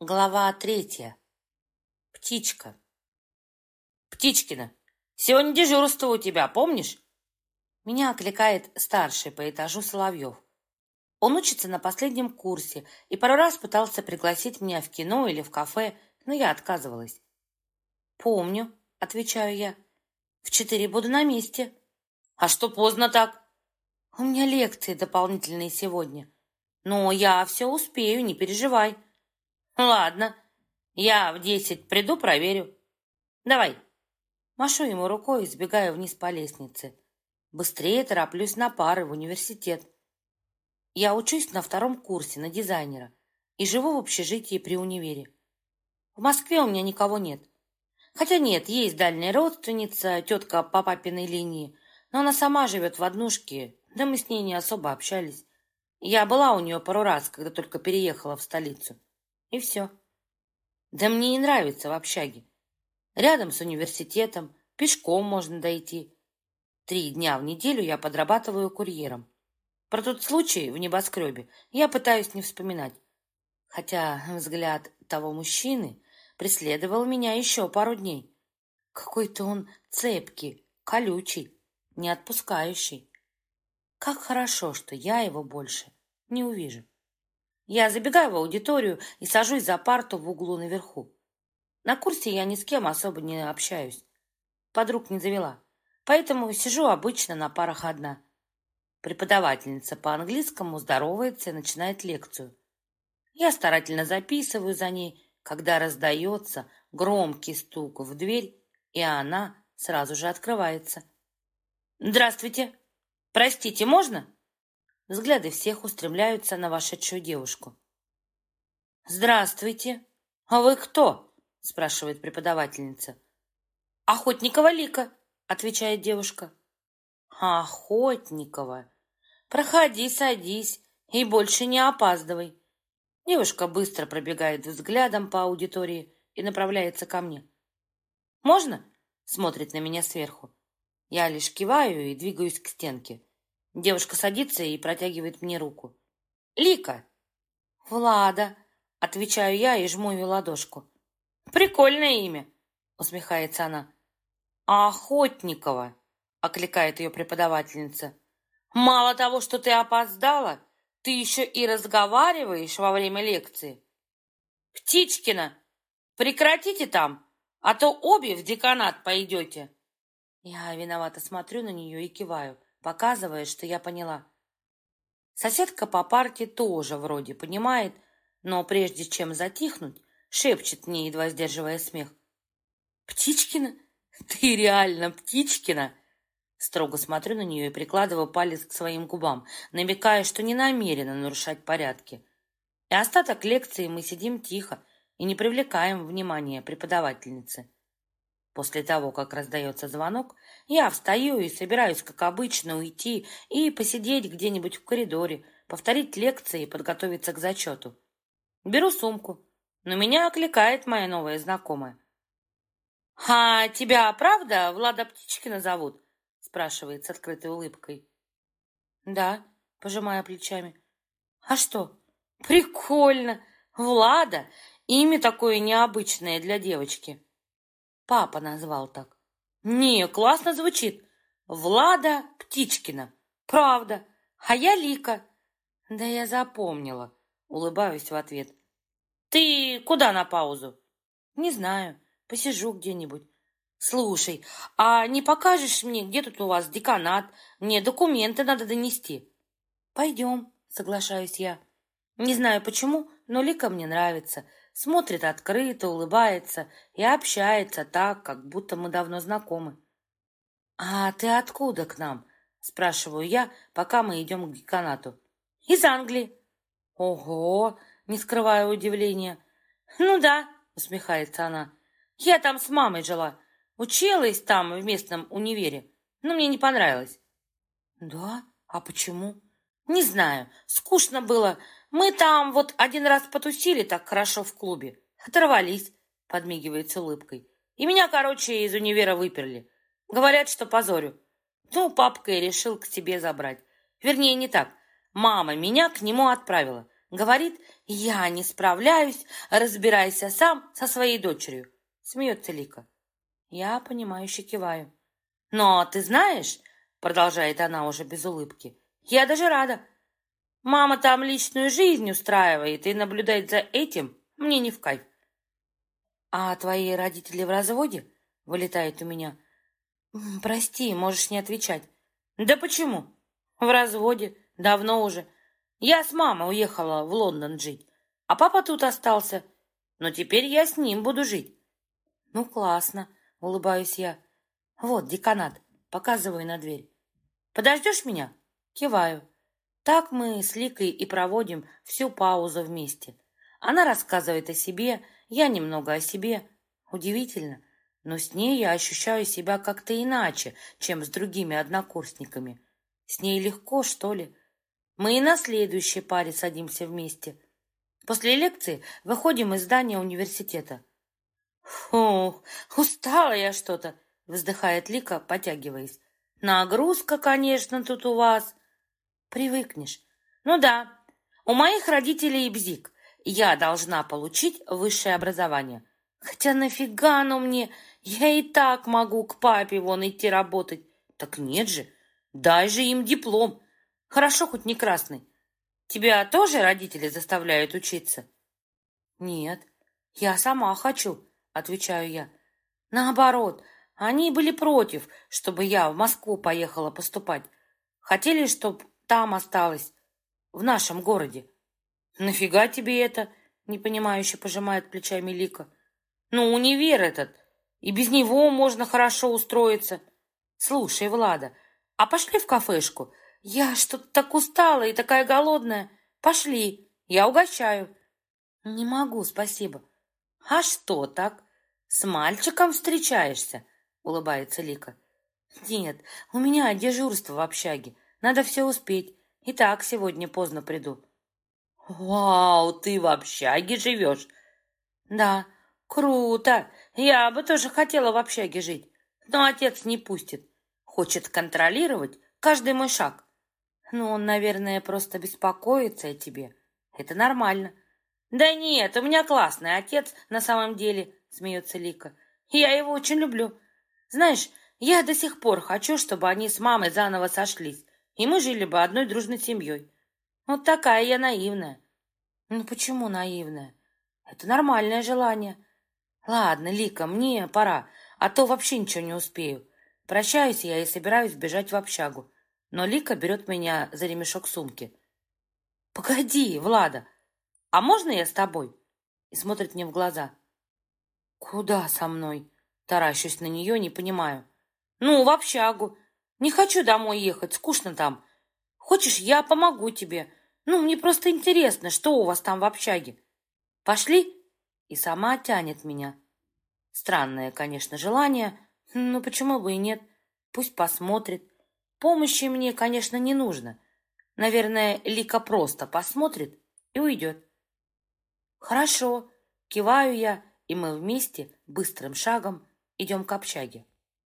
Глава третья. Птичка. Птичкина, сегодня дежурство у тебя, помнишь? Меня окликает старший по этажу Соловьев. Он учится на последнем курсе и пару раз пытался пригласить меня в кино или в кафе, но я отказывалась. «Помню», — отвечаю я. «В четыре буду на месте». «А что поздно так?» «У меня лекции дополнительные сегодня. Но я все успею, не переживай». Ладно, я в десять приду, проверю. Давай. Машу ему рукой и сбегаю вниз по лестнице. Быстрее тороплюсь на пары в университет. Я учусь на втором курсе на дизайнера и живу в общежитии при универе. В Москве у меня никого нет. Хотя нет, есть дальняя родственница, тетка по папиной линии, но она сама живет в однушке, да мы с ней не особо общались. Я была у нее пару раз, когда только переехала в столицу. И все. Да мне не нравится в общаге. Рядом с университетом, пешком можно дойти. Три дня в неделю я подрабатываю курьером. Про тот случай в небоскребе я пытаюсь не вспоминать. Хотя взгляд того мужчины преследовал меня еще пару дней. Какой-то он цепкий, колючий, не отпускающий. Как хорошо, что я его больше не увижу. Я забегаю в аудиторию и сажусь за парту в углу наверху. На курсе я ни с кем особо не общаюсь. Подруг не завела. Поэтому сижу обычно на парах одна. Преподавательница по английскому здоровается и начинает лекцию. Я старательно записываю за ней, когда раздается громкий стук в дверь, и она сразу же открывается. «Здравствуйте! Простите, можно?» Взгляды всех устремляются на вошедшую девушку. «Здравствуйте! А вы кто?» — спрашивает преподавательница. «Охотникова Лика», — отвечает девушка. «Охотникова! Проходи, садись и больше не опаздывай». Девушка быстро пробегает взглядом по аудитории и направляется ко мне. «Можно?» — смотрит на меня сверху. Я лишь киваю и двигаюсь к стенке. Девушка садится и протягивает мне руку. «Лика!» «Влада!» — отвечаю я и жму ее ладошку. «Прикольное имя!» — усмехается она. «Охотникова!» — окликает ее преподавательница. «Мало того, что ты опоздала, ты еще и разговариваешь во время лекции. Птичкина, прекратите там, а то обе в деканат пойдете!» Я виновато смотрю на нее и киваю показывая, что я поняла. Соседка по парте тоже вроде понимает, но прежде чем затихнуть, шепчет мне, едва сдерживая смех. «Птичкина? Ты реально Птичкина?» Строго смотрю на нее и прикладываю палец к своим губам, намекая, что не намерена нарушать порядки. И остаток лекции мы сидим тихо и не привлекаем внимания преподавательницы. После того, как раздается звонок, я встаю и собираюсь, как обычно, уйти и посидеть где-нибудь в коридоре, повторить лекции и подготовиться к зачету. Беру сумку, но меня окликает моя новая знакомая. «А тебя правда Влада Птичкина зовут?» спрашивает с открытой улыбкой. «Да», пожимая плечами. «А что? Прикольно! Влада! Имя такое необычное для девочки». Папа назвал так. Не, классно звучит. Влада Птичкина. Правда. А я Лика. Да я запомнила. Улыбаюсь в ответ. Ты куда на паузу? Не знаю. Посижу где-нибудь. Слушай, а не покажешь мне, где тут у вас деканат? Мне документы надо донести. Пойдем, соглашаюсь я. Не знаю почему, но Лика мне нравится смотрит открыто, улыбается и общается так, как будто мы давно знакомы. «А ты откуда к нам?» — спрашиваю я, пока мы идем к деканату. «Из Англии». «Ого!» — не скрываю удивления. «Ну да», — усмехается она. «Я там с мамой жила. Училась там в местном универе, но мне не понравилось». «Да? А почему?» «Не знаю. Скучно было. Мы там вот один раз потусили так хорошо в клубе. Оторвались, подмигивает с улыбкой. И меня, короче, из универа выперли. Говорят, что позорю. Ну, папка и решил к себе забрать. Вернее, не так. Мама меня к нему отправила. Говорит, я не справляюсь, разбирайся сам со своей дочерью. Смеется Лика. Я, понимающе киваю. Но ты знаешь, продолжает она уже без улыбки, я даже рада. Мама там личную жизнь устраивает, и наблюдать за этим мне не в кайф. А твои родители в разводе? Вылетает у меня. Прости, можешь не отвечать. Да почему? В разводе, давно уже. Я с мамой уехала в Лондон жить, а папа тут остался. Но теперь я с ним буду жить. Ну, классно, улыбаюсь я. Вот, деканат, показываю на дверь. Подождешь меня? Киваю. Так мы с Ликой и проводим всю паузу вместе. Она рассказывает о себе, я немного о себе. Удивительно, но с ней я ощущаю себя как-то иначе, чем с другими однокурсниками. С ней легко, что ли. Мы и на следующей паре садимся вместе. После лекции выходим из здания университета. «Фух, устала я что-то», — вздыхает Лика, потягиваясь. «Нагрузка, конечно, тут у вас». Привыкнешь. Ну да, у моих родителей бзик. Я должна получить высшее образование. Хотя нафига оно мне? Я и так могу к папе вон идти работать. Так нет же, дай же им диплом. Хорошо, хоть не красный. Тебя тоже родители заставляют учиться? Нет, я сама хочу, отвечаю я. Наоборот, они были против, чтобы я в Москву поехала поступать. Хотели, чтобы там осталась, в нашем городе. Нафига тебе это? Непонимающе пожимает плечами Лика. Ну, универ этот. И без него можно хорошо устроиться. Слушай, Влада, а пошли в кафешку? Я что-то так устала и такая голодная. Пошли, я угощаю. Не могу, спасибо. А что так? С мальчиком встречаешься? Улыбается Лика. Нет, у меня дежурство в общаге. Надо все успеть. И так сегодня поздно приду. Вау, ты в общаге живешь? Да, круто. Я бы тоже хотела в общаге жить. Но отец не пустит. Хочет контролировать каждый мой шаг. Ну, он, наверное, просто беспокоится о тебе. Это нормально. Да нет, у меня классный отец на самом деле, смеется Лика. Я его очень люблю. Знаешь, я до сих пор хочу, чтобы они с мамой заново сошлись и мы жили бы одной дружной семьей. Вот такая я наивная. Ну почему наивная? Это нормальное желание. Ладно, Лика, мне пора, а то вообще ничего не успею. Прощаюсь я и собираюсь бежать в общагу. Но Лика берет меня за ремешок сумки. «Погоди, Влада, а можно я с тобой?» И смотрит мне в глаза. «Куда со мной?» Таращусь на нее, не понимаю. «Ну, в общагу. Не хочу домой ехать, скучно там. Хочешь, я помогу тебе. Ну, мне просто интересно, что у вас там в общаге. Пошли?» И сама тянет меня. Странное, конечно, желание, но почему бы и нет? Пусть посмотрит. Помощи мне, конечно, не нужно. Наверное, Лика просто посмотрит и уйдет. «Хорошо», — киваю я, и мы вместе быстрым шагом идем к общаге.